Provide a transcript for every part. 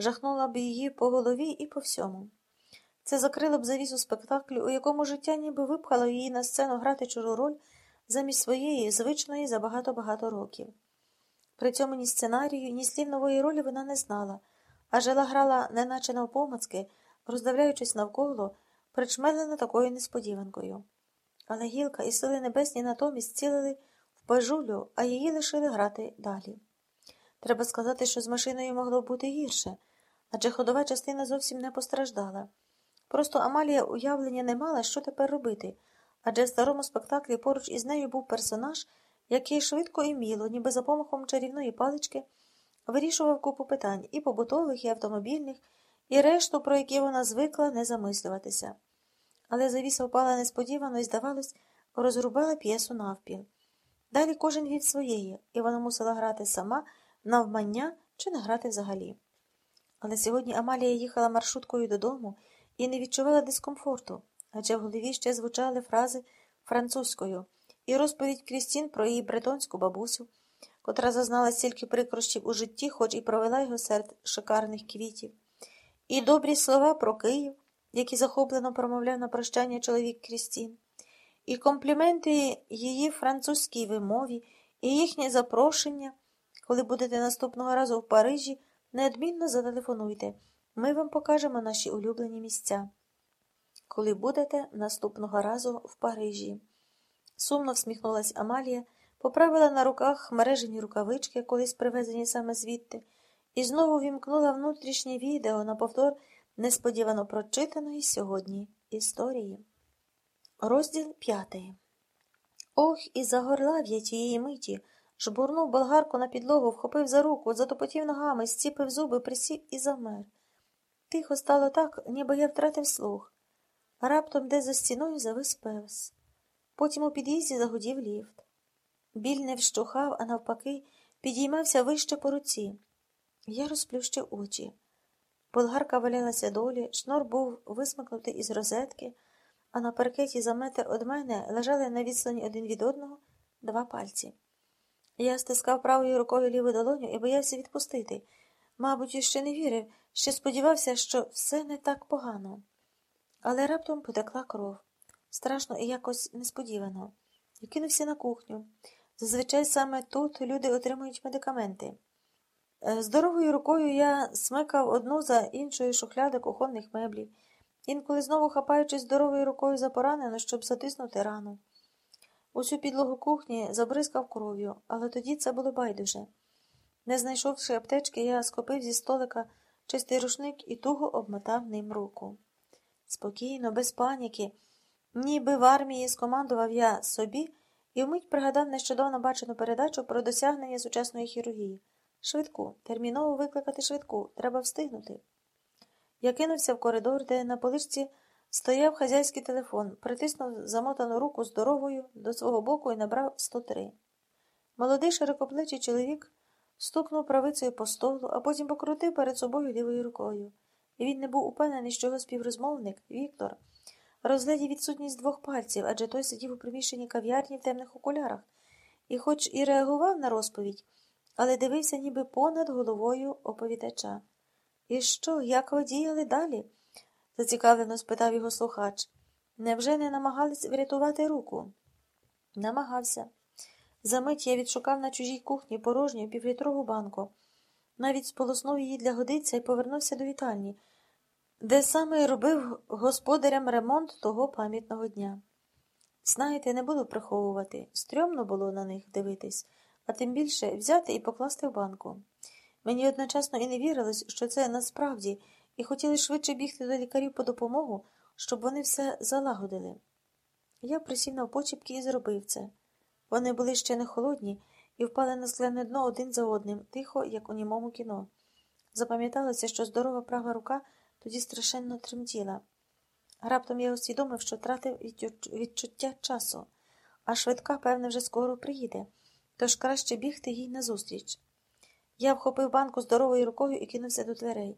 жахнула б її по голові і по всьому. Це закрило б завісу спектаклю, у якому життя ніби випхало її на сцену грати чужу роль замість своєї, звичної за багато-багато років. При цьому ні сценарію, ні слів нової ролі вона не знала, а жила грала, неначе навпомацки, роздивляючись навколо, причмелена такою несподіванкою. Але гілка і сили небесні натомість цілили в пажулю, а її лишили грати далі. Треба сказати, що з машиною могло бути гірше, адже ходова частина зовсім не постраждала. Просто Амалія уявлення не мала, що тепер робити, адже в старому спектаклі поруч із нею був персонаж, який швидко і міло, ніби за помахом чарівної палички, вирішував купу питань і побутових, і автомобільних, і решту, про які вона звикла не замислюватися. Але завіса впала несподівано і, здавалось, розрубала п'єсу навпіл. Далі кожен від своєї, і вона мусила грати сама навмання чи не грати взагалі. Але сьогодні Амалія їхала маршруткою додому і не відчувала дискомфорту, адже в голові ще звучали фрази французькою і розповідь Крістін про її бретонську бабусю, котра зазнала стільки прикрощів у житті, хоч і провела його серед шикарних квітів, і добрі слова про Київ, які захоплено промовляв на прощання чоловік Крістін, і компліменти її французькій вимові, і їхнє запрошення. Коли будете наступного разу в Парижі, неодмінно зателефонуйте. Ми вам покажемо наші улюблені місця. Коли будете наступного разу в Парижі. Сумно всміхнулась Амалія, поправила на руках мережені рукавички, колись привезені саме звідти, і знову вімкнула внутрішнє відео на повтор несподівано прочитаної сьогодні історії. Розділ п'ятий. Ох, і загорлав я тієї миті. Жбурнув болгарку на підлогу, вхопив за руку, затопотів ногами, зціпив зуби, присів і замер. Тихо стало так, ніби я втратив слух. Раптом де за стіною завис певс. Потім у під'їзді загудів ліфт. Біль не вщухав, а навпаки, підіймався вище по руці. Я розплющив очі. Болгарка валялася долі, шнур був висмикнутий із розетки, а на паркеті за метр од мене лежали на відстані один від одного два пальці. Я стискав правою рукою ліву долоню і боявся відпустити. Мабуть, ще не вірив, ще сподівався, що все не так погано. Але раптом потекла кров. Страшно і якось несподівано. Я кинувся на кухню. Зазвичай саме тут люди отримують медикаменти. Здоровою рукою я смикав одну за іншою шухляди кухонних меблів, інколи знову хапаючись здоровою рукою за поранену, щоб затиснути рану. Усю підлогу кухні забризкав кров'ю, але тоді це було байдуже. Не знайшовши аптечки, я скопив зі столика чистий рушник і туго обмотав ним руку. Спокійно, без паніки, ніби в армії скомандував я собі і вмить пригадав нещодавно бачену передачу про досягнення сучасної хірургії. Швидку, терміново викликати швидку, треба встигнути. Я кинувся в коридор, де на поличці Стояв хазяйський телефон, притиснув замотану руку здоровою до свого боку і набрав 103. Молодий широкоплечий чоловік стукнув правицею по столу, а потім покрутив перед собою лівою рукою. І він не був упевнений, що його співрозмовник, Віктор, розглядів відсутність двох пальців, адже той сидів у приміщенні кав'ярні в темних окулярах, і, хоч і реагував на розповідь, але дивився ніби понад головою оповідача. І що, як ви діяли далі? Зацікавлено спитав його слухач. Невже не намагались врятувати руку? Намагався. Замить я відшукав на чужій кухні порожню півлітрову банку. Навіть сполоснув її для годиця і повернувся до вітальні, де саме робив господарям ремонт того пам'ятного дня. Знаєте, не буду приховувати. Стрьомно було на них дивитись, а тим більше взяти і покласти в банку. Мені одночасно і не вірилось, що це насправді і хотіли швидше бігти до лікарів по допомогу, щоб вони все залагодили. Я присів на почіпки і зробив це. Вони були ще не холодні і впали на скляне дно один за одним, тихо, як у німому кіно. Запам'яталося, що здорова права рука тоді страшенно тремтіла. Раптом я усвідомив, що втратив відчуття часу, а швидка, певне, вже скоро приїде, тож краще бігти їй назустріч. Я вхопив банку здоровою рукою і кинувся до дверей.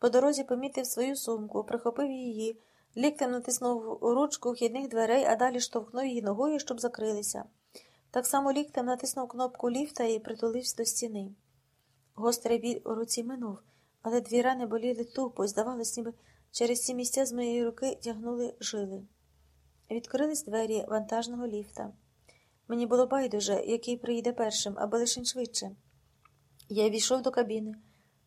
По дорозі помітив свою сумку, прихопив її, ліктем натиснув ручку вхідних дверей, а далі штовхнув її ногою, щоб закрилися. Так само ліктем натиснув кнопку ліфта і притулився до стіни. Гострий біль у руці минув, але дві рани боліли тупо, здавалось, ніби через ці місця з моєї руки тягнули жили. Відкрились двері вантажного ліфта. Мені було байдуже, який приїде першим, аби лишень швидше. Я війшов до кабіни,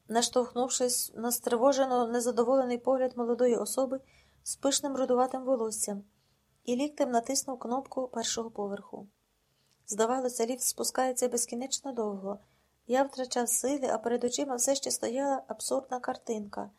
наштовхнувшись на стривожено незадоволений погляд молодої особи з пишним рудуватим волоссям, і ліктем натиснув кнопку першого поверху. Здавалося, ліфт спускається безкінечно довго. Я втрачав сили, а перед очима все ще стояла абсурдна картинка.